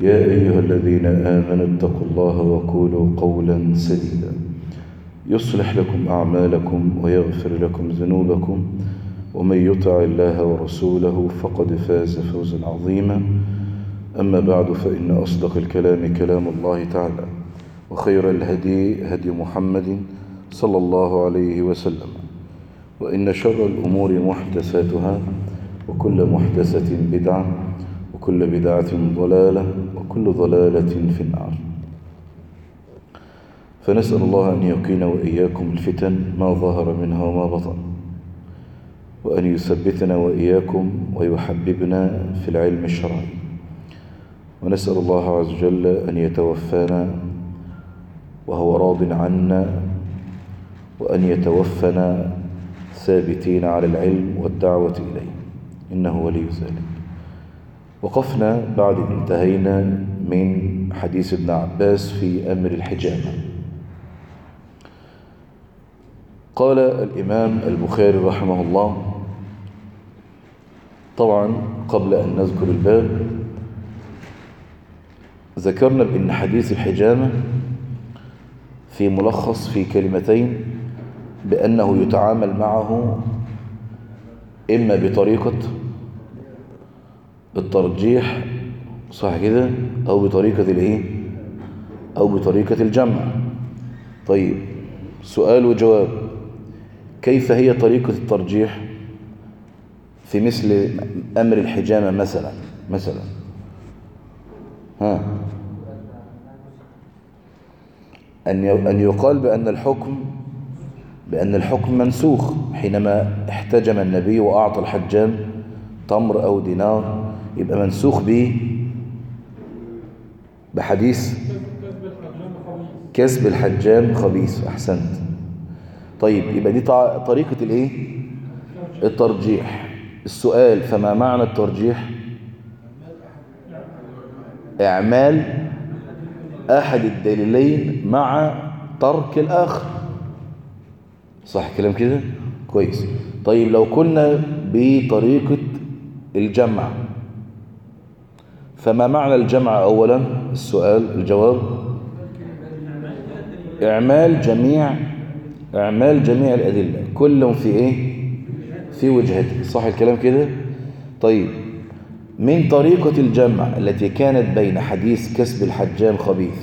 يا أيها الذين آمنوا اتقوا الله وقولوا قولا سديدا. يصلح لكم أعمالكم ويغفر لكم ذنوبكم. ومن يطع الله ورسوله فقد فاز فوزا عظيما. أما بعد فإن أصدق الكلام كلام الله تعالى وخير الهدي هدي محمد صلى الله عليه وسلم. وإن شر الأمور محدثاتها وكل محدثة بدعة وكل بدعة ضلالة وكل ضلالة في النار. فنسأل الله أن يقين وإياكم الفتن ما ظهر منها وما بطن. وأن يثبتنا وإياكم ويحببنا في العلم الشرعي. ونسأل الله عز وجل أن يتوفانا وهو راض عنا وأن يتوفنا ثابتين على العلم والدعوة إليه. إنه ولي ذلك. وقفنا بعد انتهينا من حديث ابن عباس في أمر الحجامة. قال الإمام البخاري رحمه الله طبعا قبل أن نذكر الباب ذكرنا بأن حديث الحجامة في ملخص في كلمتين بأنه يتعامل معه إما بطريقة الترجيح صح كده؟ أو بطريقة الإيه؟ أو بطريقة الجمع. طيب سؤال وجواب. كيف هي طريقة الترجيح في مثل أمر الحجامة مثلا؟ مثلا. ها. أن يقال بأن الحكم بأن الحكم منسوخ حينما احتجم النبي وأعطى الحجام تمر أو دينار يبقى منسوخ به بحديث كسب الحجام خبيث. أحسنت. طيب يبقى دي طريقة الإيه؟ الترجيح. السؤال فما معنى الترجيح؟ إعمال أحد الدليلين مع ترك الآخر. صح كلام كده؟ كويس. طيب لو كنا بطريقة الجمع فما معنى الجمع اولا؟ السؤال الجواب؟ إعمال جميع إعمال جميع الأدلة. كلهم في إيه؟ في وجهته صح الكلام كده؟ طيب. من طريقة الجمع التي كانت بين حديث كسب الحجام خبيث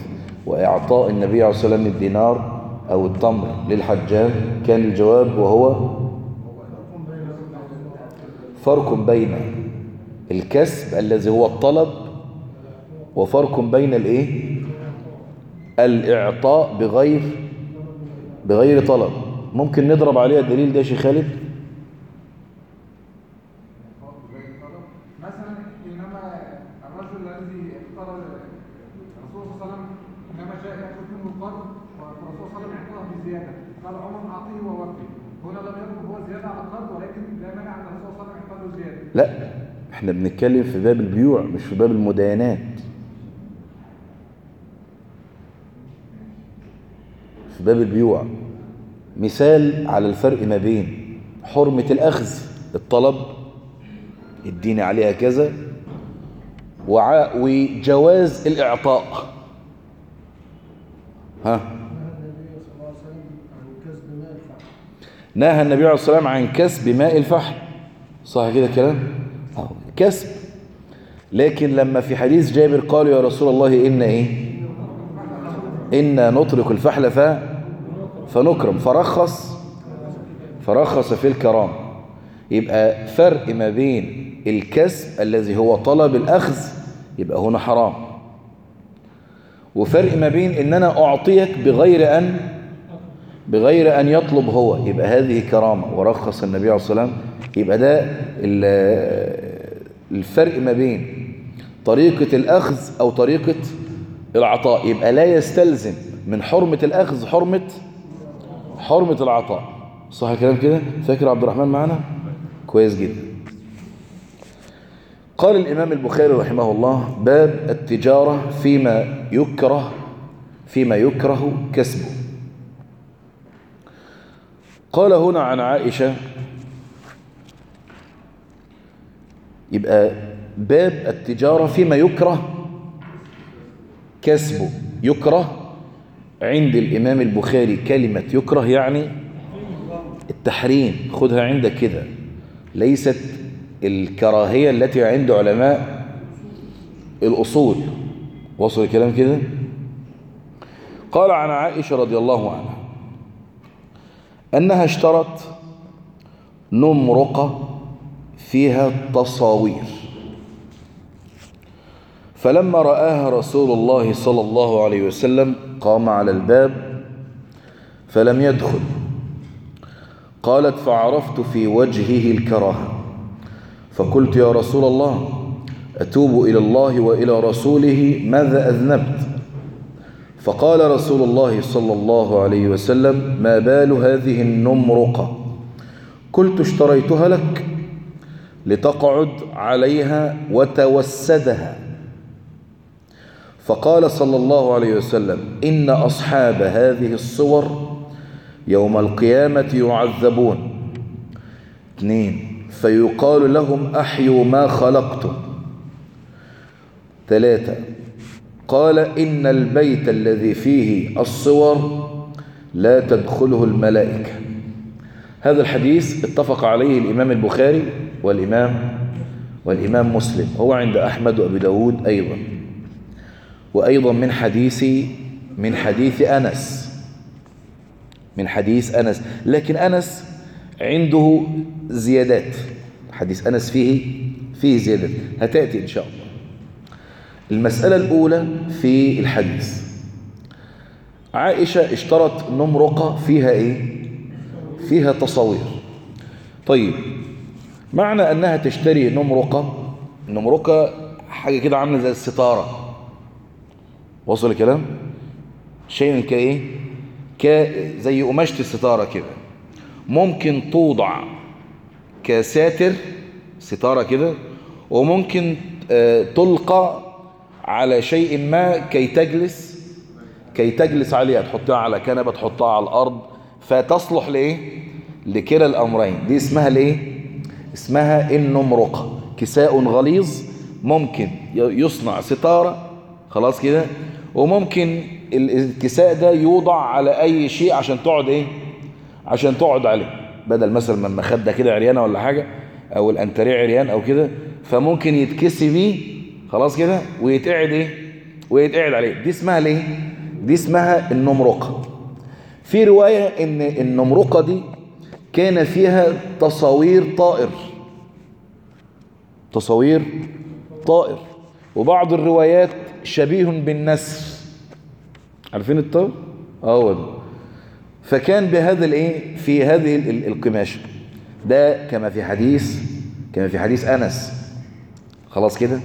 وإعطاء النبي عليه والسلام الدينار أو التمر للحجام كان الجواب وهو فرق بين الكسب الذي هو الطلب وفرق بين الايه الاعطاء بغير بغير طلب. ممكن نضرب عليها الدليل ده يا شيخ خالد؟ مثلا إنما الرجل الذي اقترض الرسول صلى الله عليه وسلم إنما جاء يأخذ منه القرض والرسول صلى الله عليه وسلم اعطاه بزيادة. قال عمر أعطيه ووفي هنا لم يكن هو زيادة على القرض ولكن لا مانع أن الرسول صلى الله عليه وسلم اعطاه زياده لا إحنا بنتكلم في باب البيوع مش في باب المداينات. في باب البيوع. مثال على الفرق ما بين حرمة الأخذ الطلب اديني عليها كذا وجواز الإعطاء. ها؟ نهى النبي عليه الصلاة والسلام عن كسب ماء الفحم. صح كده كلام أهو، كسب. لكن لما في حديث جابر قالوا يا رسول الله إن إيه؟ إنا نترك الفحل ف... فنكرم فرخص فرخص في الكرام. يبقى فرق ما بين الكسب الذي هو طلب الأخذ يبقى هنا حرام. وفرق ما بين إن أنا أعطيك بغير أن بغير أن يطلب هو. يبقى هذه كرامة. ورخص النبي عليه الصلاة والسلام. يبقى ده الفرق ما بين طريقة الأخذ أو طريقة العطاء. يبقى لا يستلزم من حرمة الأخذ حرمة حرمة العطاء. صح الكلام كده؟ فاكر عبد الرحمن معنا كويس جدا. قال الإمام البخاري رحمه الله باب التجارة فيما يكره فيما يكره كسبه. قال هنا عن عائشة يبقى باب التجارة فيما يكره كسبه. يكره عند الإمام البخاري كلمة يكره يعني؟ التحريم خدها عندك كده. ليست الكراهية التي عند علماء الأصول. وصل الكلام كده؟ قال عن عائشة رضي الله عنها أنها اشترت نمرقة فيها تصاوير فلما رآها رسول الله صلى الله عليه وسلم قام على الباب فلم يدخل. قالت فعرفت في وجهه الكراهة. فقلت يا رسول الله أتوب إلى الله وإلى رسوله ماذا أذنبت؟ فقال رسول الله صلى الله عليه وسلم ما بال هذه النمرقة؟ قلت اشتريتها لك لتقعد عليها وتوسدها. فقال صلى الله عليه وسلم إن أصحاب هذه الصور يوم القيامة يعذبون. اثنين فيقال لهم أحيوا ما خلقتم. ثلاثة قال إن البيت الذي فيه الصور لا تدخله الملائكة. هذا الحديث اتفق عليه الإمام البخاري والإمام والإمام مسلم هو عند أحمد وأبي داود أيضا. وأيضا من حديث من حديث أنس. من حديث أنس. لكن أنس عنده زيادات. حديث أنس فيه فيه زيادات. هتأتي إن شاء الله. المسألة الأولى في الحديث. عائشة اشترت نمرقة فيها إيه؟ فيها تصاوير. طيب معنى أنها تشتري نمرقة. النمرقة حاجة كده عاملة زي الستارة. وصل الكلام؟ شيء كإيه؟ ك زي قماشة الستارة كده. ممكن توضع كساتر ستارة كده وممكن آه، تلقى على شيء ما كي تجلس كي تجلس عليها تحطها على كنبة تحطها على الأرض. فتصلح لإيه؟ لكلا الأمرين. دي اسمها لإيه؟ اسمها النمرقة كساء غليظ ممكن يصنع ستارة خلاص كده؟ وممكن الكساء ده يوضع على أي شيء عشان تقعد إيه؟ عشان تقعد عليه. بدل مثلا لما خدها كده عريانة ولا حاجة أو الأنتريع عريان أو كده فممكن يتكسي بيه خلاص كده ويتقعد إيه؟ ويتقعد عليه. دي اسمها ليه؟ دي اسمها النمرقة. في رواية إن النمرقة دي كان فيها تصاوير طائر. تصاوير طائر. وبعض الروايات شبيه بالنسر عارفين الطائر آه ده فكان بهذا الايه؟ في هذه القماشة ده كما في حديث كما في حديث أنس. خلاص كده؟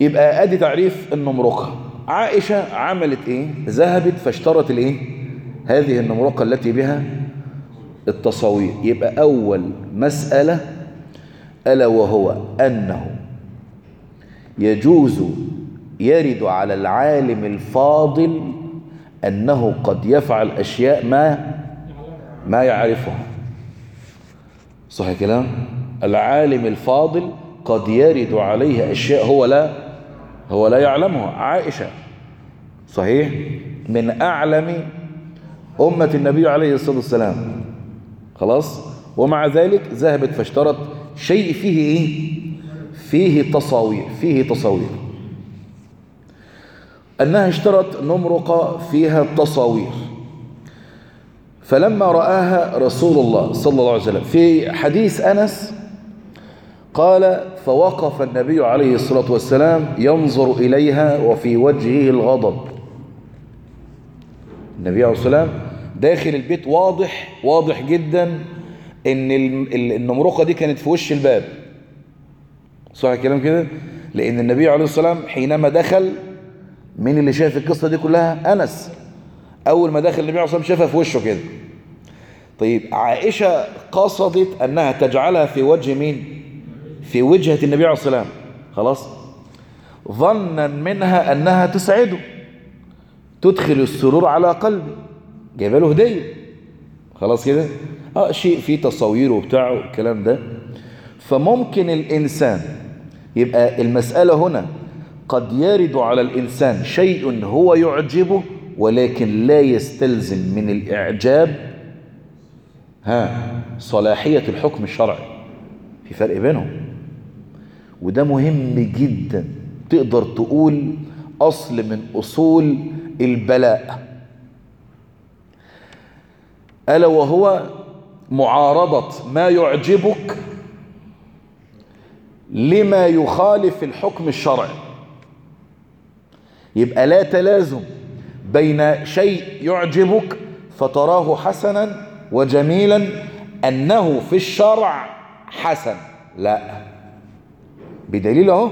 يبقى أدي تعريف النمرقة. عائشة عملت إيه؟ ذهبت فاشترت الإيه؟ هذه النمرقة التي بها التصاوير. يبقى أول مسألة ألا وهو أنه يجوز يرد على العالم الفاضل أنه قد يفعل أشياء ما ما يعرفها. صحيح كلام؟ العالم الفاضل قد يرد عليه أشياء هو لا هو لا يعلمها. عائشة صحيح؟ من أعلم أمة النبي عليه الصلاة والسلام. خلاص؟ ومع ذلك ذهبت فاشترت شيء فيه إيه؟ فيه تصاوير فيه تصاوير. أنها اشترت نمرقة فيها التصاوير. فلما رآها رسول الله صلى الله عليه وسلم في حديث أنس قال فوقف النبي عليه الصلاة والسلام ينظر إليها وفي وجهه الغضب. النبي عليه الصلاة والسلام داخل البيت واضح واضح جدا إن النمرقة دي كانت في وش الباب. صح الكلام كده؟ لأن النبي عليه الصلاة والسلام حينما دخل مين اللي شاف القصة دي كلها؟ أنس. أول ما دخل النبي عليه الصلاة والسلام شافها في وشه كده. طيب عائشة قصدت أنها تجعلها في وجه مين؟ في وجهة النبي عليه الصلاة والسلام. خلاص؟ ظنا منها أنها تسعده تدخل السرور على قلبه جايبة له هدية. خلاص كده؟ آه شيء فيه تصوير وبتاع والكلام ده. فممكن الإنسان يبقى المسألة هنا قد يرد على الإنسان شيء هو يعجبه ولكن لا يستلزم من الإعجاب ها صلاحية الحكم الشرعي في فرق بينهم. وده مهم جدا. تقدر تقول أصل من أصول البلاء. ألا وهو معارضة ما يعجبك لما يخالف الحكم الشرعي. يبقى لا تلازم بين شيء يعجبك فتراه حسنا وجميلا أنه في الشرع حسن. لا. بدليل أهو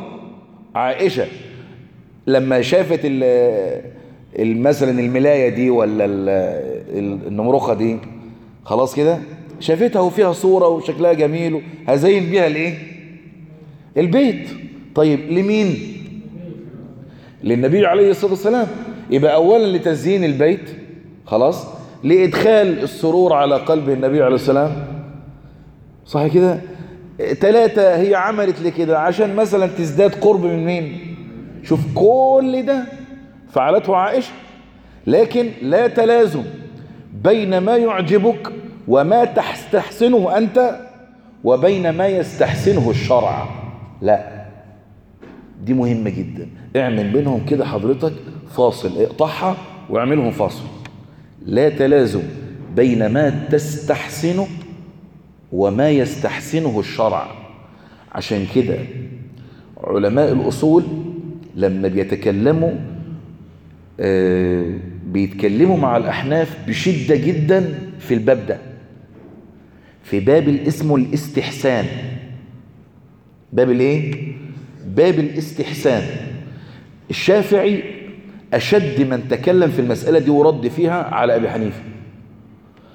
عائشة لما شافت مثلا الملاية دي ولا النمرخة دي خلاص كده شافتها وفيها صورة وشكلها جميل هزين بيها الإيه؟ البيت. طيب لمين؟ للنبي عليه الصلاة والسلام. يبقى اولا لتزيين البيت خلاص لإدخال السرور على قلب النبي عليه السلام صح كده؟ ثلاثة هي عملت لكده عشان مثلا تزداد قرب من مين؟ شوف كل ده فعلته عائشة. لكن لا تلازم بين ما يعجبك وما تستحسنه أنت وبين ما يستحسنه الشرع. لا دي مهمة جدا. اعمل بينهم كده حضرتك فاصل اقطعها واعملهم فاصل. لا تلازم بين ما تستحسنه وما يستحسنه الشرع. عشان كده علماء الأصول لما بيتكلموا آه بيتكلموا مع الأحناف بشدة جدا في الباب ده. في باب اسمه الاستحسان. باب الايه؟ باب الاستحسان. الشافعي أشد من تكلم في المسألة دي ورد فيها على أبي حنيفة.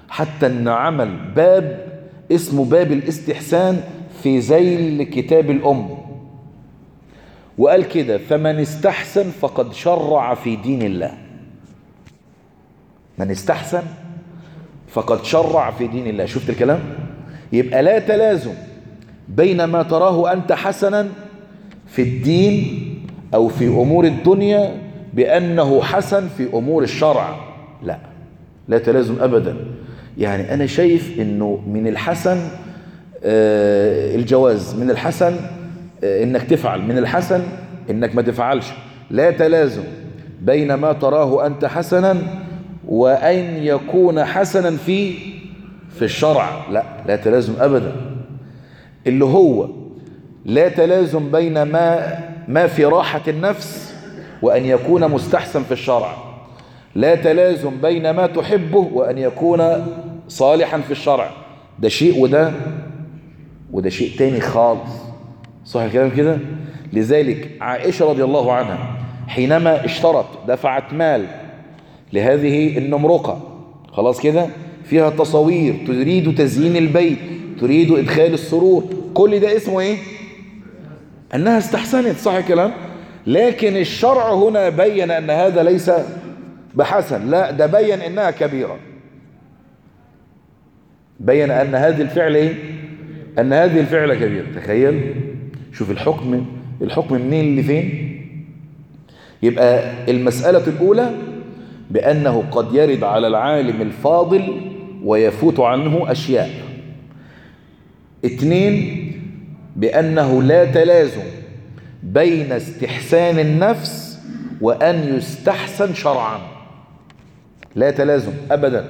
حتى أن عمل باب اسمه باب الاستحسان في ذيل كتاب الأم. وقال كده فمن استحسن فقد شرع في دين الله. من استحسن فقد شرع في دين الله. شفت الكلام؟ يبقى لا تلازم بين ما تراه أنت حسنا في الدين أو في أمور الدنيا بأنه حسن في أمور الشرع. لا لا تلازم أبدا. يعني أنا شايف أنه من الحسن آه الجواز من الحسن آه أنك تفعل. من الحسن أنك ما تفعلش. لا تلازم بين ما تراه أنت حسنا وأن يكون حسنا في في الشرع. لا لا تلازم أبدا. اللي هو لا تلازم بين ما ما في راحة النفس وأن يكون مستحسن في الشرع. لا تلازم بين ما تحبه وأن يكون صالحا في الشرع. ده شيء وده وده شيء تاني خالص. صح الكلام كده؟ لذلك عائشة رضي الله عنها حينما اشترت دفعت مال لهذه النمرقة. خلاص كده؟ فيها تصوير تريد تزيين البيت تريد إدخال السرور. كل ده اسمه إيه؟ أنها استحسنت صح الكلام. لكن الشرع هنا بين أن هذا ليس بحسن. لا ده بين أنها كبيرة. بين أن هذه الفعل إيه؟ أن هذه الفعل كبيرة. تخيل. شوف الحكم الحكم منين لفين يبقى المسألة الأولى بأنه قد يرد على العالم الفاضل ويفوت عنه أشياء. اثنين بأنه لا تلازم بين استحسان النفس وأن يستحسن شرعا. لا تلازم أبدا.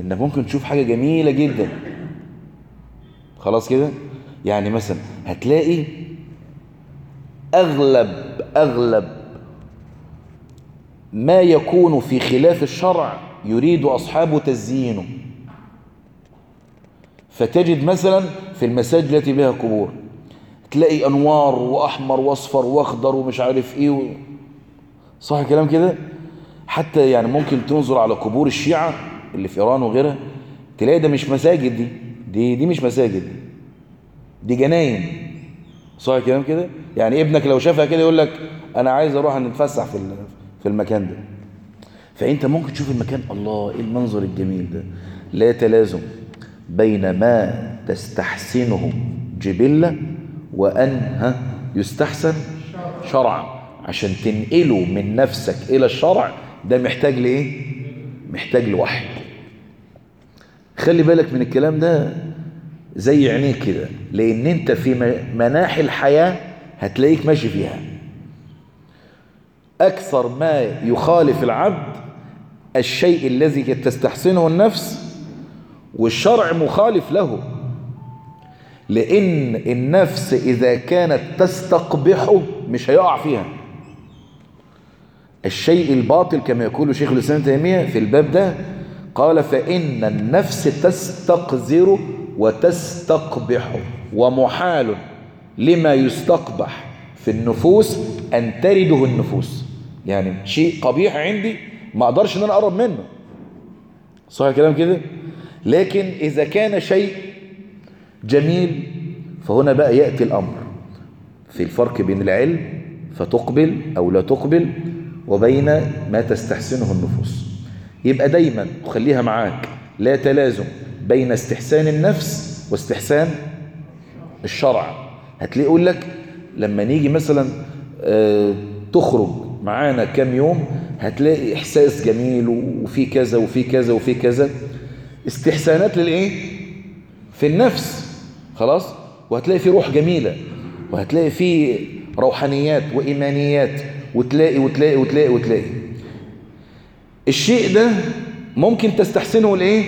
إنك ممكن تشوف حاجة جميلة جدا. خلاص كده؟ يعني مثلا هتلاقي أغلب أغلب ما يكون في خلاف الشرع يريد أصحابه تزيينه. فتجد مثلا في المساجد التي بها قبور تلاقي أنوار وأحمر وأصفر وأخضر ومش عارف إيه و... صح الكلام كده؟ حتى يعني ممكن تنظر على قبور الشيعة اللي في إيران وغيرها تلاقي ده مش مساجد دي. دي, دي مش مساجد دي, دي جناين. صح الكلام كده؟ يعني ابنك لو شافها كده يقول لك أنا عايز أروح نتفسح في في المكان ده. فأنت ممكن تشوف المكان الله إيه المنظر الجميل ده؟ لا تلازم بين ما تستحسنه جبلة وأن ها يستحسن شرعا. عشان تنقله من نفسك إلى الشرع ده محتاج لإيه؟ محتاج لوحي. خلي بالك من الكلام ده زي عينيك كده لأن أنت في مناحي الحياة هتلاقيك ماشي فيها. أكثر ما يخالف العبد الشيء الذي تستحسنه النفس والشرع مخالف له. لأن النفس إذا كانت تستقبحه مش هيقع فيها. الشيء الباطل كما يقول شيخ الإسلام تيمية في الباب ده قال فإن النفس تستقذر وتستقبح ومحال لما يستقبح في النفوس أن ترده النفوس. يعني شيء قبيح عندي ما أقدرش أن أنا أقرب منه. صح الكلام كده؟ لكن إذا كان شيء جميل. فهنا بقى يأتي الأمر. في الفرق بين العلم فتقبل أو لا تقبل وبين ما تستحسنه النفوس. يبقى دايما خليها معاك لا تلازم بين استحسان النفس واستحسان الشرع. هتلاقي يقول لك لما نيجي مثلا آه تخرج معانا كام يوم هتلاقي إحساس جميل وفي كذا وفي كذا وفي كذا. استحسانات للإيه؟ في النفس. خلاص؟ وهتلاقي في روح جميلة وهتلاقي في روحانيات وإيمانيات وتلاقي وتلاقي وتلاقي وتلاقي. الشيء ده ممكن تستحسنه الايه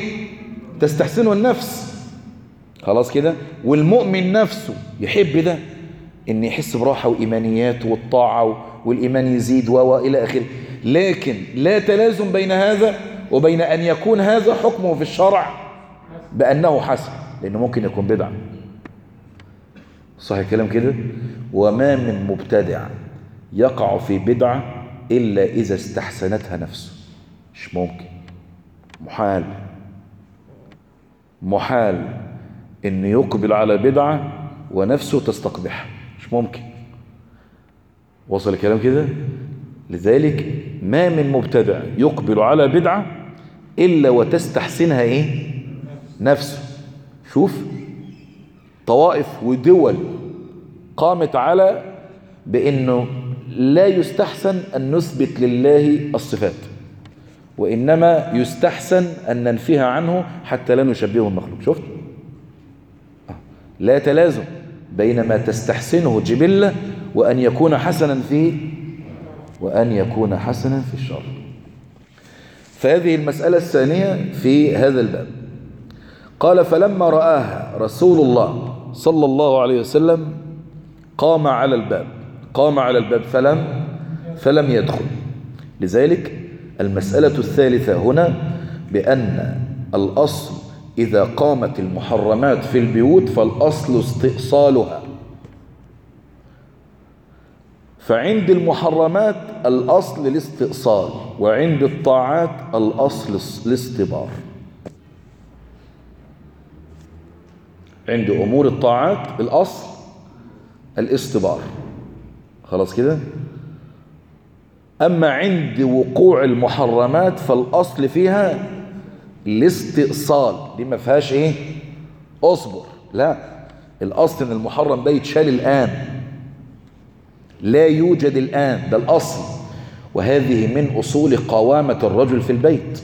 تستحسنه النفس. خلاص كده؟ والمؤمن نفسه يحب ده إن يحس براحة وإيمانيات والطاعة والإيمان يزيد وإلى آخره. لكن لا تلازم بين هذا وبين أن يكون هذا حكمه في الشرع بأنه حسن لأنه ممكن يكون بدعة. صح الكلام كده؟ وما من مبتدع يقع في بدعة إلا إذا استحسنتها نفسه. مش ممكن. محال. محال إن يقبل على بدعة ونفسه تستقبح. مش ممكن. وصل الكلام كده؟ لذلك ما من مبتدع يقبل على بدعة إلا وتستحسنها إيه؟ نفسه. شوف. طوائف ودول قامت على بأنه لا يستحسن أن نثبت لله الصفات وإنما يستحسن أن ننفيها عنه حتى لا نشبهه المخلوق. شفت؟ لا تلازم بين ما تستحسنه جبلة وأن يكون حسنا في وأن يكون حسنا في الشر. فهذه المسألة الثانية في هذا الباب. قال فلما رآها رسول الله صلى الله عليه وسلم قام على الباب قام على الباب فلم فلم يدخل. لذلك المسألة الثالثة هنا بأن الأصل إذا قامت المحرمات في البيوت فالأصل استئصالها. فعند المحرمات الأصل الاستئصال وعند الطاعات الأصل الاستبار. عند أمور الطاعات الأصل الاستبار. خلاص كده؟ أما عند وقوع المحرمات فالأصل فيها الاستئصال. دي ما فيهاش إيه؟ أصبر. لا الأصل إن المحرم ده يتشال الآن. لا يوجد الآن. ده الأصل. وهذه من أصول قوامة الرجل في البيت.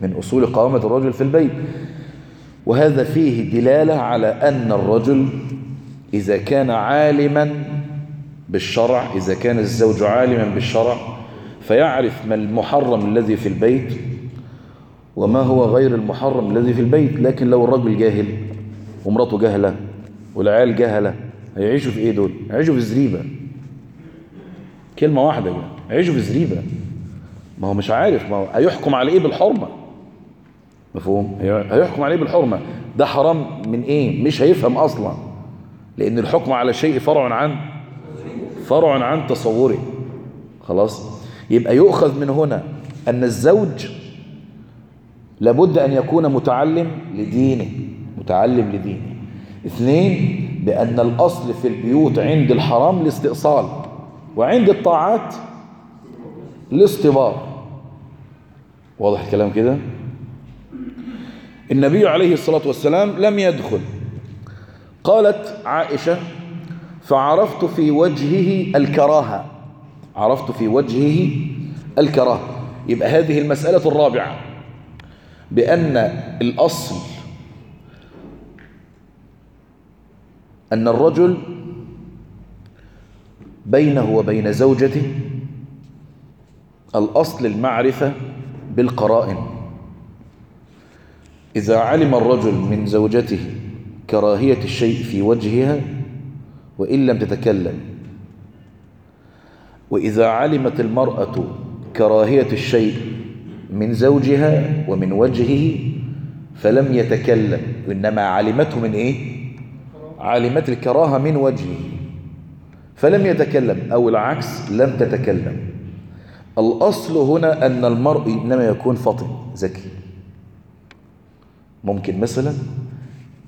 من أصول قوامة الرجل في البيت. وهذا فيه دلالة على أن الرجل إذا كان عالما بالشرع إذا كان الزوج عالما بالشرع فيعرف ما المحرم الذي في البيت وما هو غير المحرم الذي في البيت. لكن لو الرجل جاهل ومراته جهلة والعيال جهلة هيعيشوا في إيه دول؟ هيعيشوا في زريبة. كلمة واحدة يعني هيعيشوا في زريبة. ما هو مش عارف ما هو هيحكم على إيه بالحرمة؟ مفهوم؟ هيحكم عليه بالحرمة. ده حرام من إيه؟ مش هيفهم أصلا. لأن الحكم على شيء فرع عن فرع عن تصوره. خلاص؟ يبقى يؤخذ من هنا أن الزوج لابد أن يكون متعلم لدينه. متعلم لدينه. اثنين بأن الأصل في البيوت عند الحرام الاستئصال وعند الطاعات الاستبار. واضح الكلام كده؟ النبي عليه الصلاة والسلام لم يدخل. قالت عائشة فعرفت في وجهه الكراهة. عرفت في وجهه الكراهة. يبقى هذه المسألة الرابعة. بأن الأصل أن الرجل بينه وبين زوجته الأصل المعرفة بالقرائن. إذا علم الرجل من زوجته كراهية الشيء في وجهها وإن لم تتكلم. وإذا علمت المرأة كراهية الشيء من زوجها ومن وجهه فلم يتكلم. إنما علمته من إيه؟ علمت الكراهة من وجهه. فلم يتكلم أو العكس لم تتكلم. الأصل هنا أن المرء إنما يكون فطن ذكي. ممكن مثلا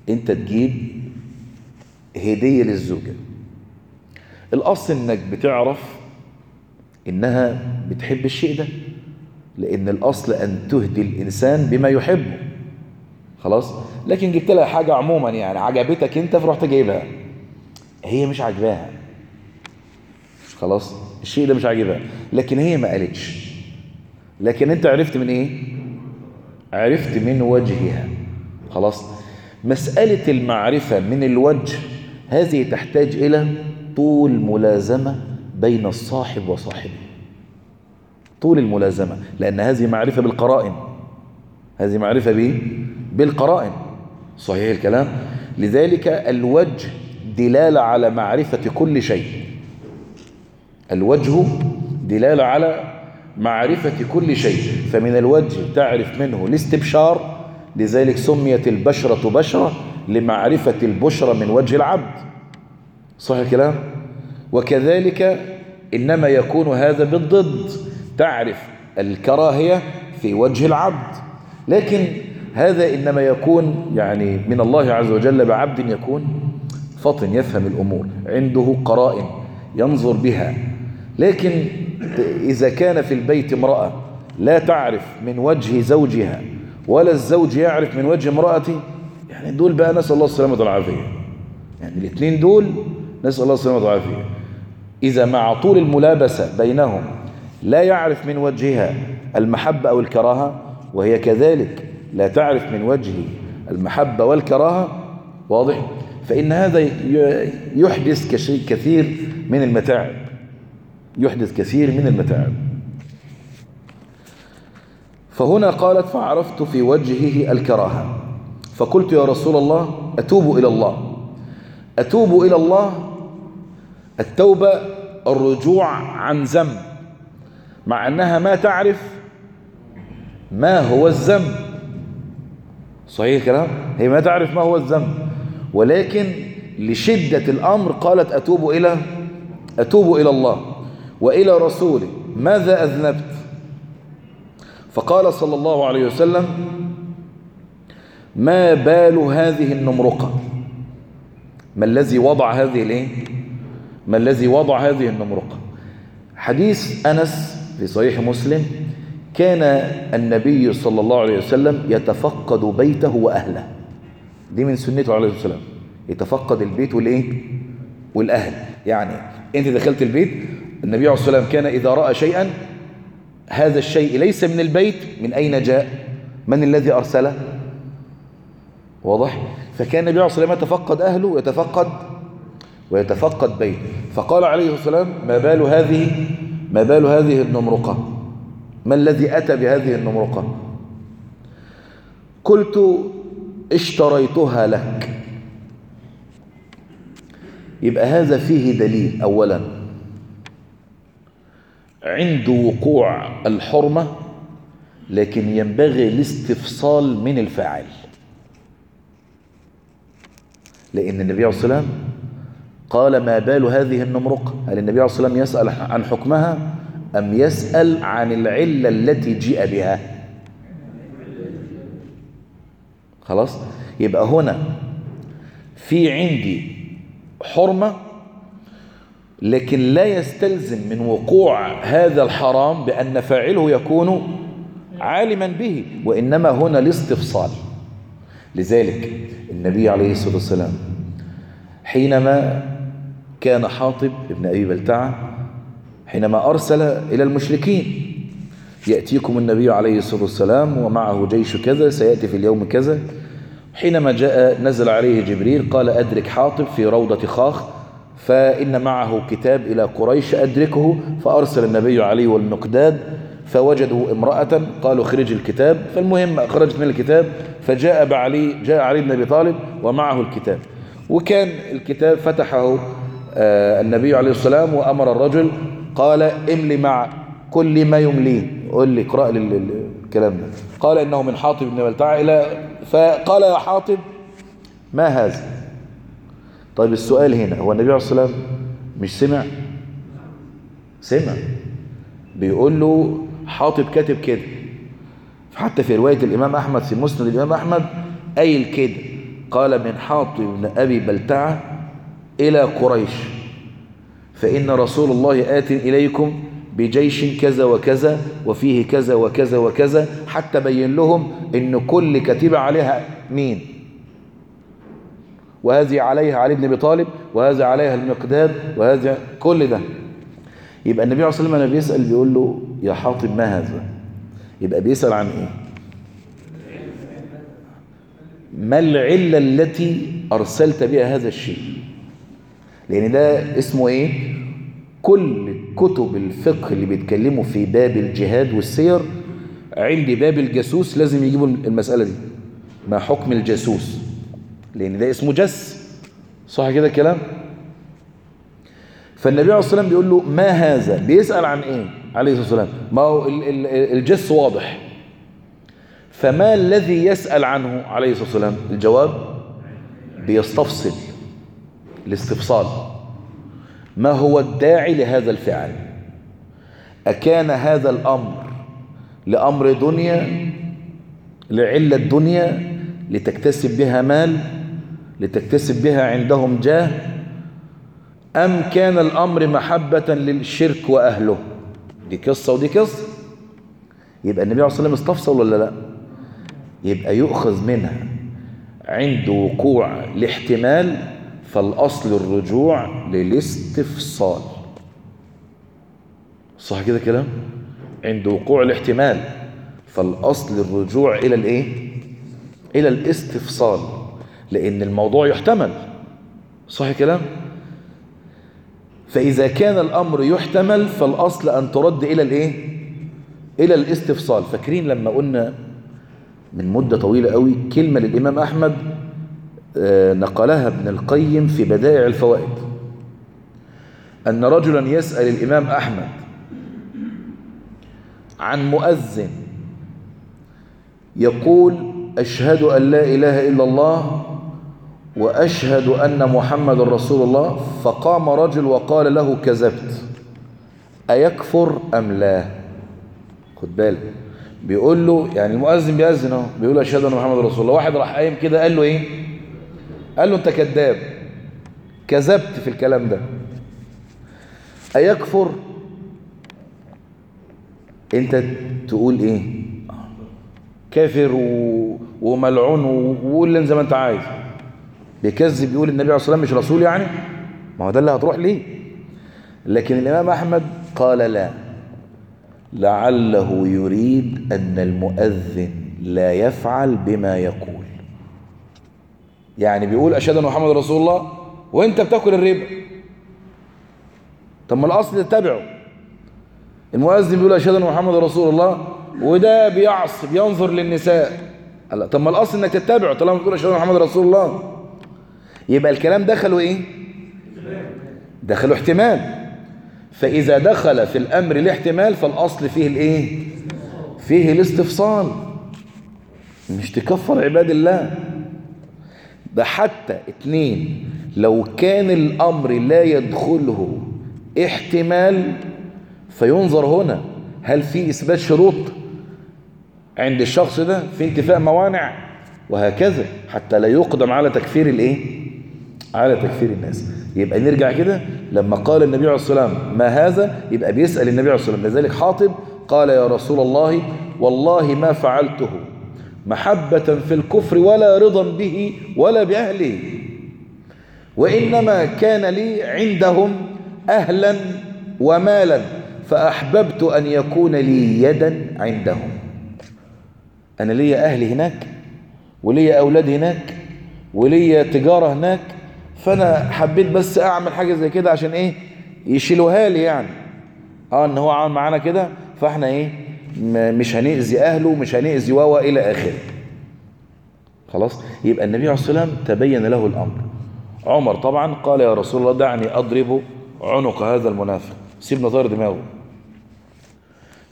أنت تجيب هدية للزوجة. الأصل إنك بتعرف إنها بتحب الشيء ده لأن الأصل أن تهدي الإنسان بما يحبه. خلاص؟ لكن جبت لها حاجة عموما يعني عجبتك أنت فرحت جايبها. هي مش عجباها خلاص؟ الشيء ده مش عاجبها. لكن هي ما قالتش. لكن أنت عرفت من إيه؟ عرفت من وجهها. خلاص؟ مسألة المعرفة من الوجه هذه تحتاج إلى طول ملازمة بين الصاحب وصاحبه. طول الملازمة لأن هذه معرفة بالقرائن. هذه معرفة به بالقرائن. صحيح الكلام؟ لذلك الوجه دلالة على معرفة كل شيء. الوجه دلالة على معرفة كل شيء. فمن الوجه تعرف منه الاستبشار لذلك سميت البشرة بشرة لمعرفة البشرة من وجه العبد. صح الكلام؟ وكذلك إنما يكون هذا بالضد. تعرف الكراهية في وجه العبد. لكن هذا إنما يكون يعني من الله عز وجل بعبد يكون فطن يفهم الأمور عنده قرائن ينظر بها. لكن إذا كان في البيت امرأة لا تعرف من وجه زوجها ولا الزوج يعرف من وجه امرأته يعني دول بقى نسأل الله السلامة والعافية. يعني الاثنين دول نسأل الله السلامة والعافية. إذا مع طول الملابسة بينهم لا يعرف من وجهها المحبة أو الكراهة وهي كذلك لا تعرف من وجهه المحبة والكراهة واضح؟ فإن هذا يحدث كثير من المتاعب. يحدث كثير من المتاعب. فهنا قالت فعرفت في وجهه الكراهة. فقلت يا رسول الله أتوب إلى الله. أتوب إلى الله التوبة الرجوع عن ذنب مع أنها ما تعرف ما هو الذنب. صحيح الكلام هي ما تعرف ما هو الذنب. ولكن لشدة الأمر قالت أتوب إلى أتوب إلى الله وإلى رسوله. ماذا أذنبت؟ فقال صلى الله عليه وسلم ما بال هذه النمرقة؟ ما الذي وضع هذه الإيه؟ ما الذي وضع هذه النمرقة؟ حديث أنس في صحيح مسلم كان النبي صلى الله عليه وسلم يتفقد بيته وأهله. دي من سنته عليه الصلاة والسلام. يتفقد البيت والإيه؟ والأهل. يعني أنت دخلت البيت النبي عليه الصلاة والسلام كان إذا رأى شيئا هذا الشيء ليس من البيت من أين جاء؟ من الذي أرسله؟ واضح؟ فكان النبي عليه الصلاة والسلام يتفقد أهله ويتفقد ويتفقد بيته. فقال عليه الصلاة والسلام ما بال هذه ما بال هذه النمرقة؟ ما الذي أتى بهذه النمرقة؟ قلت اشتريتها لك. يبقى هذا فيه دليل أولا. عند وقوع الحرمة لكن ينبغي الاستفصال من الفاعل. لأن النبي عليه الصلاة والسلام قال ما بال هذه النمرقة هل النبي عليه الصلاة والسلام يسأل عن حكمها أم يسأل عن العلة التي جيء بها؟ خلاص؟ يبقى هنا في عندي حرمة لكن لا يستلزم من وقوع هذا الحرام بأن فاعله يكون عالما به وإنما هنا الاستفصال. لذلك النبي عليه الصلاة والسلام حينما كان حاطب ابن أبي بلتعة حينما أرسل إلى المشركين يأتيكم النبي عليه الصلاة والسلام ومعه جيش كذا سيأتي في اليوم كذا. حينما جاء نزل عليه جبريل قال أدرك حاطب في روضة خاخ فإن معه كتاب إلى قريش أدركه فأرسل النبي عليه والمقداد فوجدوا امرأة قالوا خرج الكتاب فالمهم أخرجت من الكتاب فجاء بعلي جاء علي بن أبي طالب ومعه الكتاب. وكان الكتاب فتحه آه النبي عليه السلام وأمر الرجل قال املي مع كل ما يمليه. قول لي اقرأ لي الكلام ده. قال إنه من حاطب بن بلتعة إلى فقال يا حاطب ما هذا؟ طيب السؤال هنا هو النبي عليه الصلاة والسلام مش سمع؟ سمع. بيقول له حاطب كاتب كده. حتى في رواية الإمام أحمد في مسند الإمام أحمد قايل كده. قال من حاطب بن أبي بلتعة إلى قريش. فإن رسول الله آت إليكم بجيش كذا وكذا وفيه كذا وكذا وكذا حتى بين لهم إن كل كتيبة عليها مين؟ وهذه عليها علي بن أبي طالب وهذا عليها المقداد وهذا كل ده. يبقى النبي عليه الصلاة والسلام بيسأل بيقول له يا حاطب ما هذا؟ يبقى بيسأل عن إيه؟ ما العلة التي أرسلت بها هذا الشيء؟ لأن ده اسمه إيه؟ كل كتب الفقه اللي بيتكلموا في باب الجهاد والسير عندي باب الجاسوس لازم يجيبوا المسألة دي. ما حكم الجاسوس؟ لأن ده اسمه جس. صح كده الكلام؟ فالنبي عليه الصلاة والسلام بيقول له ما هذا؟ بيسأل عن إيه؟ عليه الصلاة والسلام. ما هو الجس واضح. فما الذي يسأل عنه؟ عليه الصلاة والسلام. الجواب بيستفصل. الاستفصال. ما هو الداعي لهذا الفعل؟ أكان هذا الأمر لأمر دنيا لعلة دنيا لتكتسب بها مال؟ لتكتسب بها عندهم جاه أم كان الأمر محبة للشرك وأهله؟ دي قصة ودي قصة. يبقى النبي عليه الصلاة والسلام استفصل ولا لا؟ يبقى يؤخذ منها. عند وقوع الاحتمال فالأصل الرجوع للاستفصال. صح كده كلام عند وقوع الاحتمال فالأصل الرجوع إلى الإيه؟ إلى الاستفصال. لأن الموضوع يحتمل. صح كلام؟ فإذا كان الأمر يحتمل فالأصل أن ترد إلى الإيه؟ إلى الاستفصال. فاكرين لما قلنا من مدة طويلة قوي كلمة للإمام أحمد نقلها ابن القيم في بدائع الفوائد. أن رجلا يسأل الإمام أحمد عن مؤذن يقول أشهد أن لا إله إلا الله وأشهد أن محمد رسول الله فقام رجل وقال له كذبت. أيكفر أم لا؟ خد بالك. بيقول له يعني المؤذن بيأذن أهو. بيقول أشهد أن محمد رسول الله. واحد راح قايم كده قال له إيه؟ قال له أنت كذاب. كذبت في الكلام ده. أيكفر؟ أنت تقول إيه؟ كافر و... وملعون وقول زي ما أنت عايز. بيكذب يقول النبي عليه الصلاة والسلام مش رسول يعني؟ ما هو ده اللي هتروح ليه؟ لكن الإمام أحمد قال لا. لعله يريد أن المؤذن لا يفعل بما يقول. يعني بيقول أشهد أن محمد رسول الله وأنت بتاكل الربا. طب ما الأصل تتبعه. المؤذن بيقول أشهد أن محمد رسول الله وده بيعص بينظر للنساء. طب ما الأصل إنك تتبعه طالما بتقول أشهد أن محمد رسول الله. يبقى الكلام دخله إيه؟ دخله احتمال. فإذا دخل في الأمر الاحتمال فالأصل فيه الإيه؟ فيه الاستفصال. مش تكفر عباد الله. ده حتى اتنين لو كان الأمر لا يدخله احتمال فينظر هنا هل في إثبات شروط عند الشخص ده؟ في انتفاء موانع؟ وهكذا حتى لا يقدم على تكفير الإيه؟ على تكفير الناس. يبقى نرجع كده لما قال النبي عليه الصلاة والسلام ما هذا؟ يبقى بيسأل النبي عليه الصلاة والسلام. لذلك حاطب قال يا رسول الله والله ما فعلته محبة في الكفر ولا رضا به ولا بأهله وإنما كان لي عندهم أهلا ومالا فأحببت أن يكون لي يدا عندهم. أنا ليا أهلي هناك وليا أولاد هناك وليا تجارة هناك فأنا حبيت بس أعمل حاجة زي كده عشان إيه؟ يشيلوها لي يعني. آه ان هو عمل معانا كده فاحنا إيه؟ مش هنأذي أهله مش هنأذي واوا إلى آخره. خلاص؟ يبقى النبي عليه الصلاة والسلام تبين له الأمر. عمر طبعا قال يا رسول الله دعني أضرب عنق هذا المنافق. سيبنا طار دماغه.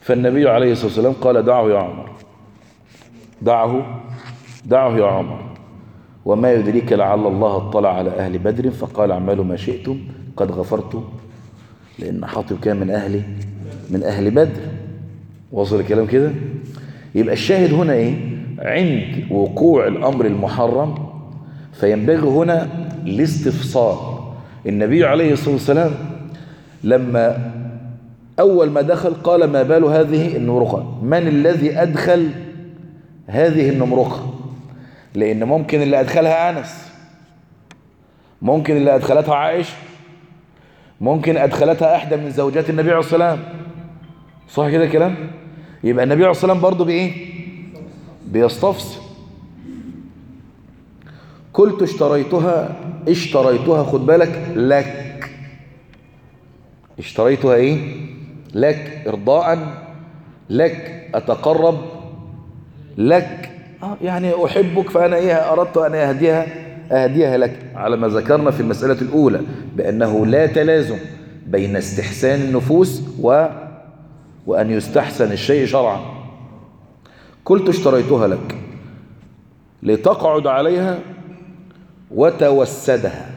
فالنبي عليه الصلاة والسلام قال دعه يا عمر. دعه دعه يا عمر. وما يدريك لعل الله اطلع على أهل بدر فقال اعملوا ما شئتم قد غفرت لأن حاطب كان من أهل من أهل بدر. وصل الكلام كده؟ يبقى الشاهد هنا إيه؟ عند وقوع الأمر المحرم فينبغي هنا الاستفصال. النبي عليه الصلاة والسلام لما أول ما دخل قال ما بال هذه النمرقة؟ من الذي أدخل هذه النمرقة؟ لأن ممكن اللي أدخلها آنس. ممكن اللي أدخلتها عائشه ممكن أدخلتها إحدى من زوجات النبي عليه الصلاة والسلام. صح كده الكلام؟ يبقى النبي عليه الصلاة والسلام برضه بإيه؟ بيستفسر. قلت اشتريتها اشتريتها خد بالك لك. اشتريتها إيه؟ لك ارضاء لك أتقرب لك يعني أحبك فأنا إيه أردت أن أهديها أهديها لك. على ما ذكرنا في المسألة الأولى بأنه لا تلازم بين استحسان النفوس و وأن يستحسن الشيء شرعا. قلت اشتريتها لك. لتقعد عليها وتوسدها.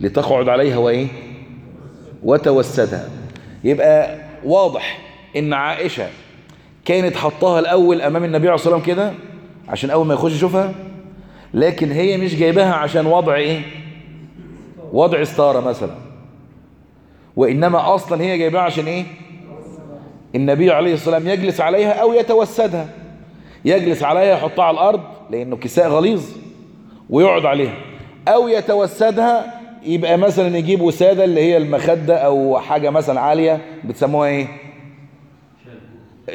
لتقعد عليها وإيه؟ وتوسدها. يبقى واضح إن عائشة كانت حطها الأول أمام النبي عليه الصلاة والسلام كده عشان أول ما يخش يشوفها. لكن هي مش جايباها عشان وضع إيه؟ وضع ستارة مثلا. وإنما أصلا هي جايباها عشان إيه؟ النبي عليه الصلاة والسلام يجلس عليها أو يتوسدها. يجلس عليها يحطها على الأرض لأنه كساء غليظ ويقعد عليها. أو يتوسدها يبقى مثلا يجيب وسادة اللي هي المخدة أو حاجة مثلا عالية بتسموها إيه؟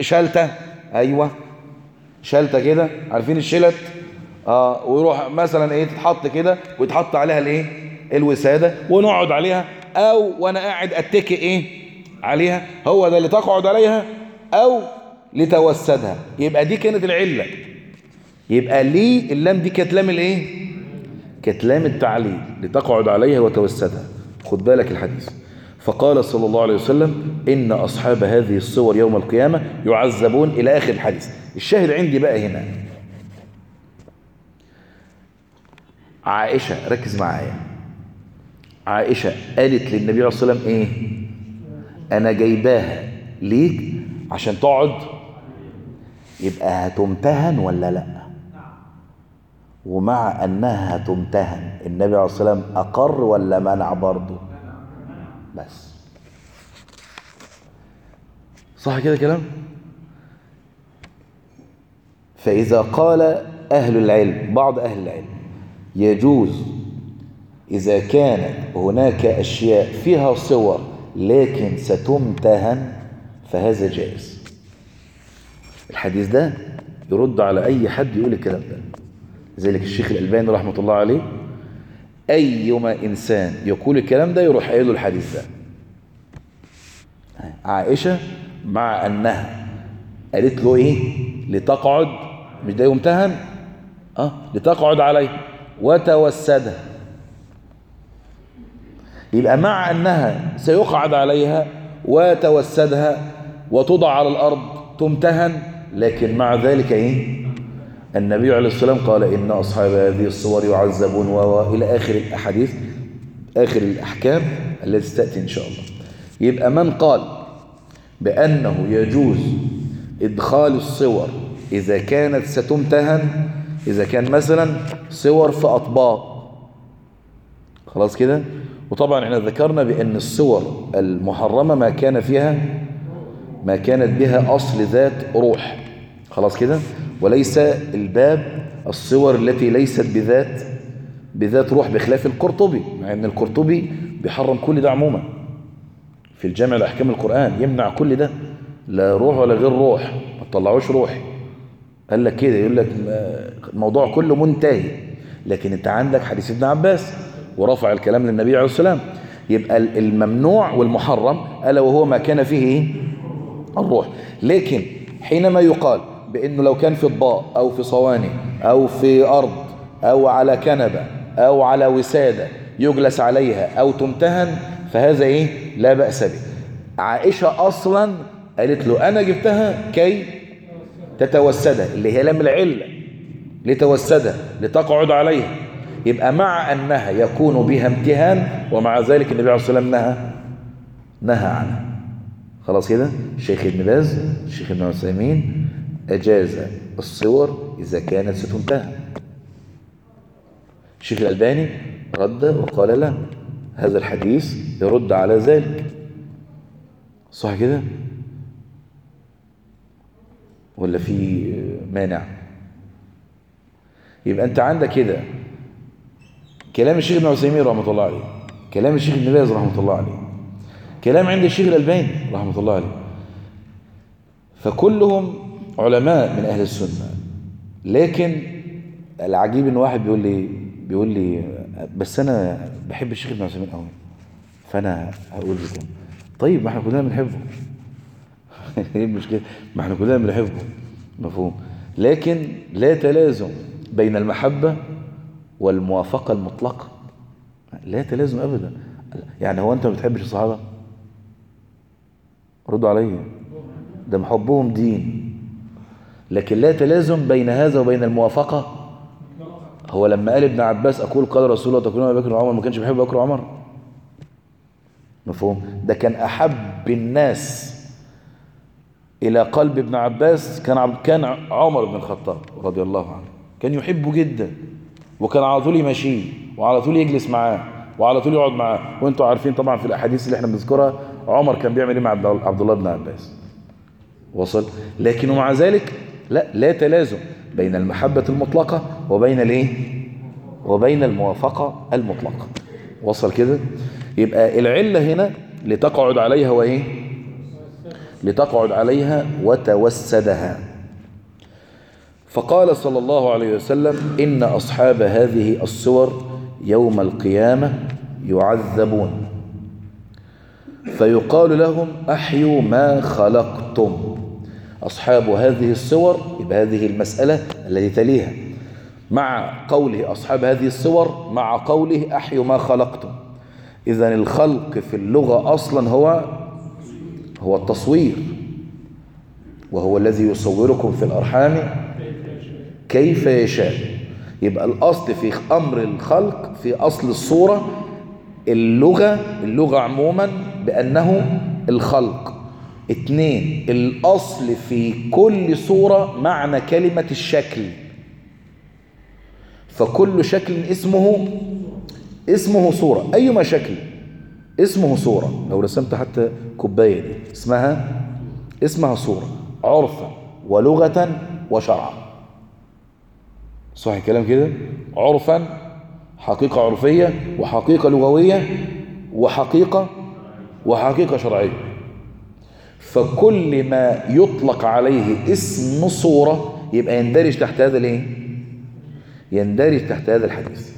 شلتة. أيوه. شلتة كده. عارفين الشلت؟ آه ويروح مثلا إيه تتحط كده ويتحط عليها الإيه؟ الوسادة. ونقعد عليها. أو وأنا قاعد أتكي إيه؟ عليها. هو ده اللي تقعد عليها أو لتوسدها. يبقى دي كانت العلة. يبقى ليه اللام دي كانت لام الإيه؟ كانت لام التعليل. لتقعد عليها وتوسدها. خد بالك الحديث. فقال صلى الله عليه وسلم إن أصحاب هذه الصور يوم القيامة يعذبون إلى آخر الحديث. الشاهد عندي بقى هنا. عائشة ركز معايا. عائشة قالت للنبي عليه الصلاة والسلام إيه؟ أنا جايباها ليك عشان تقعد. يبقى هتمتهن ولا لأ؟ ومع أنها تمتهن النبي عليه الصلاة والسلام أقر ولا منع برضه؟ بس. صح كده كلام فإذا قال أهل العلم بعض أهل العلم يجوز إذا كانت هناك أشياء فيها صور لكن ستمتهن فهذا جائز. الحديث ده يرد على أي حد يقول الكلام ده. ذلك الشيخ الألباني رحمة الله عليه أيما إنسان يقول الكلام ده يروح قايل له الحديث ده. عائشة مع أنها قالت له إيه؟ لتقعد. مش ده يمتهن آه لتقعد عليه. وتوسدها يبقى مع أنها سيقعد عليها وتوسدها وتوضع على الأرض تمتهن لكن مع ذلك إيه؟ النبي عليه السلام قال إن أصحاب هذه الصور يعذبون وإلى آخر الأحاديث آخر الأحكام التي تأتي إن شاء الله. يبقى من قال بأنه يجوز إدخال الصور إذا كانت ستمتهن إذا كان مثلا صور في أطباق. خلاص كده؟ وطبعا إحنا ذكرنا بأن الصور المحرمة ما كان فيها ما كانت بها أصل ذات روح. خلاص كده؟ وليس الباب الصور التي ليست بذات بذات روح بخلاف القرطبي مع إن القرطبي بيحرم كل ده عموما. في الجامع لأحكام القرآن يمنع كل ده. لا روح ولا غير روح ما تطلعوش روح. قال لك كده يقول لك الموضوع كله منتهي. لكن أنت عندك حديث ابن عباس ورفع الكلام للنبي عليه السلام يبقى الممنوع والمحرم ألا وهو ما كان فيه إيه؟ الروح. لكن حينما يقال بأنه لو كان في اطباق أو في صواني أو في أرض أو على كنبة أو على وسادة يجلس عليها أو تمتهن فهذا إيه؟ لا بأس به. عائشة أصلا قالت له أنا جبتها كي تتوسدها اللي هي لم العلة لتوسدها لتقعد عليها. يبقى مع أنها يكون بها امتهان ومع ذلك النبي عليه الصلاة والسلام نهى نهى عنها. خلاص كده؟ الشيخ ابن باز الشيخ ابن عثيمين أجاز الصور إذا كانت ستنتهى الشيخ الألباني رد وقال لا هذا الحديث يرد على ذلك. صح كده؟ ولا في مانع؟ يبقى أنت عندك كده كلام الشيخ ابن عثيمين رحمة الله عليه كلام الشيخ ابن باز رحمة الله عليه كلام عند الشيخ الألباني رحمة الله عليه. فكلهم علماء من أهل السنة. لكن العجيب إن واحد بيقول لي بيقول لي بس أنا بحب الشيخ ابن عثيمين قوي فأنا هقول لكم طيب ما إحنا كلنا بنحبه. إيه المشكلة؟ ما إحنا كلنا بنحبه. مفهوم. لكن لا تلازم بين المحبة والموافقة المطلقة. لا تلازم ابدا. يعني هو أنت ما بتحبش الصحابة؟ ردوا عليا. ده محبهم دين. لكن لا تلازم بين هذا وبين الموافقة. هو لما قال ابن عباس أقول قال رسول الله تكون أبي بكر وعمر. ما كانش بيحب بكر وعمر. مفهوم؟ ده كان أحب الناس إلى قلب ابن عباس. كان كان عمر بن الخطاب رضي الله عنه. كان يحبه جدا وكان على طول يمشيه وعلى طول يجلس معاه وعلى طول يقعد معاه. وأنتوا عارفين طبعا في الأحاديث اللي إحنا بنذكرها عمر كان بيعمل إيه مع عبد الله بن عباس؟ وصل؟ لكن ومع ذلك لا لا تلازم بين المحبة المطلقة وبين الايه؟ وبين الموافقة المطلقة. وصل كده؟ يبقى العلة هنا لتقعد عليها وايه؟ لتقعد عليها وتوسدها. فقال صلى الله عليه وسلم إن أصحاب هذه الصور يوم القيامة يعذبون. فيقال لهم أحيوا ما خلقتم. أصحاب هذه الصور يبقى هذه المسألة التي تليها. مع قوله أصحاب هذه الصور مع قوله أحيوا ما خلقتم. إذا الخلق في اللغة أصلا هو هو التصوير. وهو الذي يصوركم في الأرحام كيف يشاء. يبقى الأصل في أمر الخلق في أصل الصورة اللغة اللغة عموما بأنه الخلق. اتنين الأصل في كل صورة معنى كلمة الشكل. فكل شكل اسمه اسمه صورة. أيما شكل اسمه صورة. لو رسمت حتى كوباية دي اسمها اسمها صورة. عرفا ولغة وشرعا. صح الكلام كده؟ عرفا حقيقة عرفية وحقيقة لغوية وحقيقة وحقيقة شرعية. فكل ما يطلق عليه اسم صورة يبقى يندرج تحت هذا الإيه؟ يندرج تحت هذا الحديث.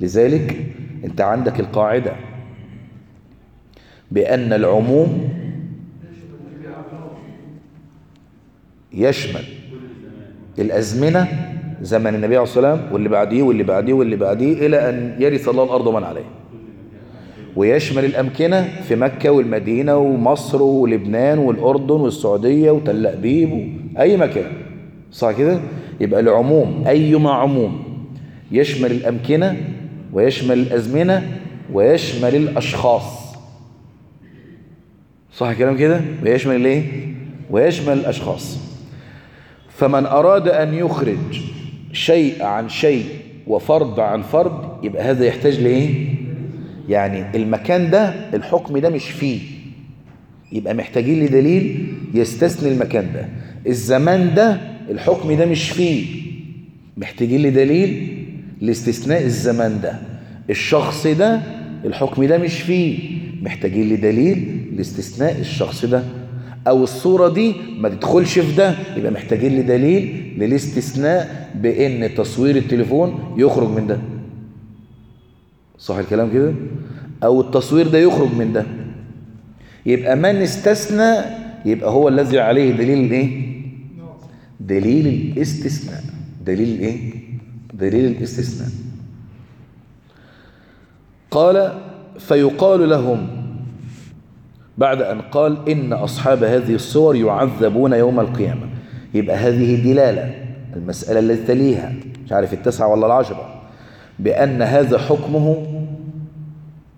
لذلك أنت عندك القاعدة بأن العموم يشمل الأزمنة زمن النبي عليه الصلاة والسلام واللي بعديه واللي بعديه واللي بعديه إلى أن يرث الله الأرض من عليه. ويشمل الأمكنة في مكة والمدينة ومصر ولبنان والأردن والسعودية وتل أبيب أي مكان. صح كده؟ يبقى العموم أيما عموم. يشمل الأمكنة ويشمل الأزمنة ويشمل الأشخاص. صح كلام كده؟ ويشمل الايه ويشمل الأشخاص. فمن أراد أن يخرج شيء عن شيء وفرد عن فرد يبقى هذا يحتاج لإيه؟ يعني المكان ده الحكم ده مش فيه. يبقى محتاجين لدليل يستثني المكان ده. الزمان ده الحكم ده مش فيه. محتاجين لدليل لاستثناء الزمان ده. الشخص ده الحكم ده مش فيه. محتاجين لدليل لاستثناء الشخص ده. أو الصورة دي ما تدخلش في ده. يبقى محتاجين لدليل للاستثناء بإن تصوير التليفون يخرج من ده. صح الكلام كده؟ أو التصوير ده يخرج من ده. يبقى من استثنى يبقى هو الذي عليه دليل الايه دليل الاستثناء. دليل الايه دليل الاستثناء. قال فيقال لهم بعد أن قال إن أصحاب هذه الصور يعذبون يوم القيامة. يبقى هذه دلالة المسألة التي تليها مش عارف التسعة ولا العشرة بأن هذا حكمه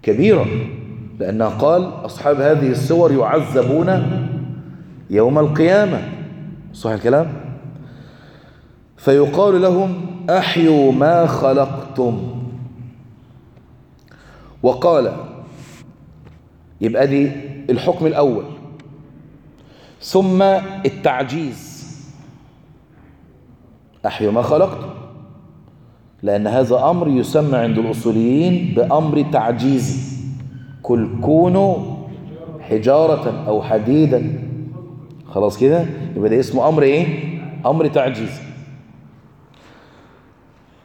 كبيرا لأنه قال أصحاب هذه الصور يعذبون يوم القيامة. صح الكلام؟ فيقال لهم أحيوا ما خلقتم. وقال يبقى دي الحكم الأول. ثم التعجيز. أحيوا ما خلقتم. لأن هذا أمر يسمى عند الأصوليين بأمر تعجيزي. كل كونوا حجارة أو حديدا. خلاص كده؟ يبقى ده اسمه أمر إيه؟ أمر تعجيزي.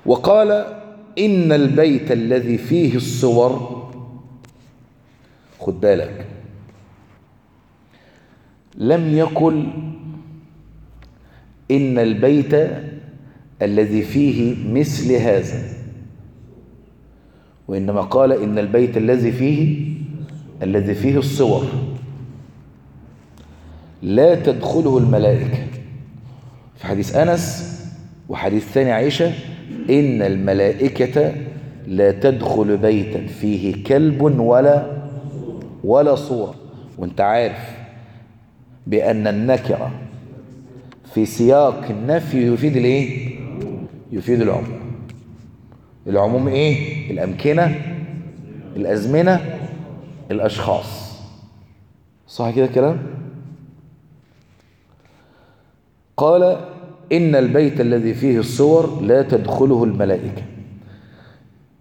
وقال إن البيت الذي فيه الصور خد بالك لم يقل إن البيت الذي فيه مثل هذا. وإنما قال إن البيت الذي فيه الذي فيه الصور. لا تدخله الملائكة. في حديث أنس وحديث ثاني عائشة إن الملائكة لا تدخل بيتا فيه كلب ولا ولا صورة وأنت عارف بأن النكرة في سياق النفي يفيد الإيه؟ يفيد العموم. العموم إيه؟ الأمكنة الأزمنة الأشخاص. صح كده الكلام؟ قال إن البيت الذي فيه الصور لا تدخله الملائكة.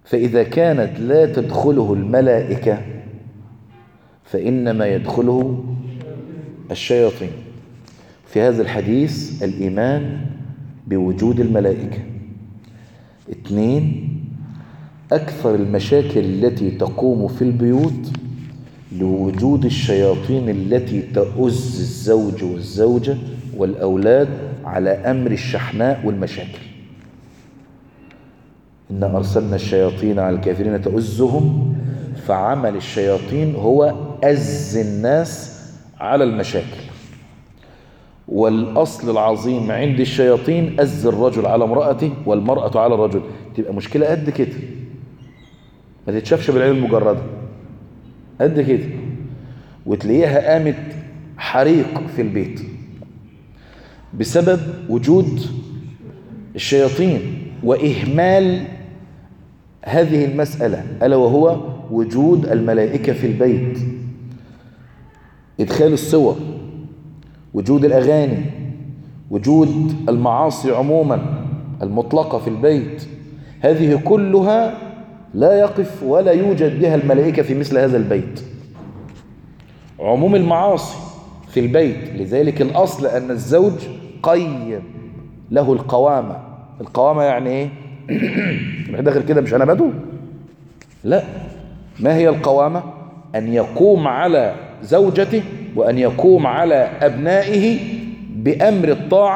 فإذا كانت لا تدخله الملائكة فإنما يدخله الشياطين. في هذا الحديث الإيمان بوجود الملائكة. اثنين أكثر المشاكل التي تقوم في البيوت لوجود الشياطين التي تؤز الزوج والزوجة والأولاد على أمر الشحناء والمشاكل. إن أرسلنا الشياطين على الكافرين تؤزهم فعمل الشياطين هو أز الناس على المشاكل. والأصل العظيم عند الشياطين أز الرجل على امرأته والمرأة على الرجل. تبقى مشكلة قد كده. ما تتشافش بالعين المجردة. قد كده. وتلاقيها قامت حريق في البيت. بسبب وجود الشياطين وإهمال هذه المسألة ألا وهو وجود الملائكة في البيت. إدخال الصور. وجود الأغاني وجود المعاصي عموما المطلقة في البيت هذه كلها لا يقف ولا يوجد بها الملائكة في مثل هذا البيت. عموم المعاصي في البيت لذلك الأصل أن الزوج قيم له القوامة. القوامة يعني مش داخل كده مش أنا بدو؟ لا. ما هي القوامة؟ أن يقوم على زوجته وأن يقوم على أبنائه بأمر الطاعة